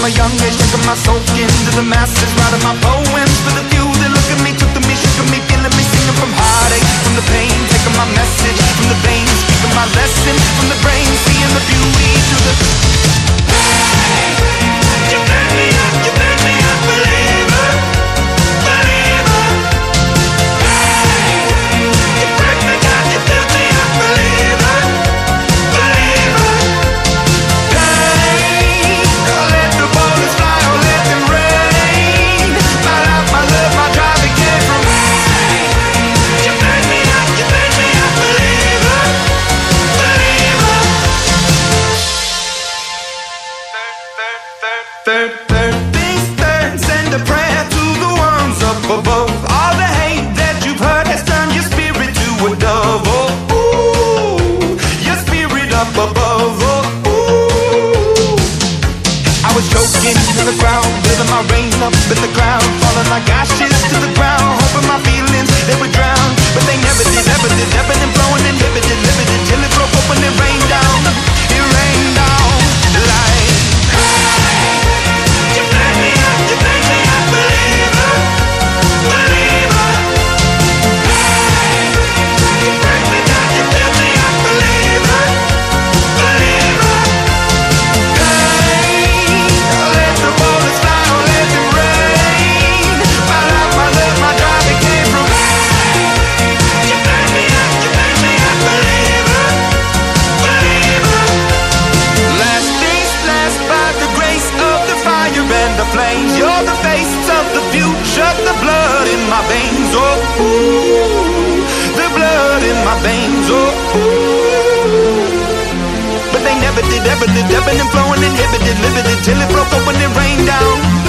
from a young age, taking my soul into the masses, writing my poems for the third, third things third. Send a prayer to the ones up above. All the hate that you've heard has turned your spirit to a dove. Oh, ooh, your spirit up above. my veins, oh ooh, the blood in my veins, oh ooh. But they never did, ever did, ebbing and flowing, inhibited, limited till it broke open and rained down.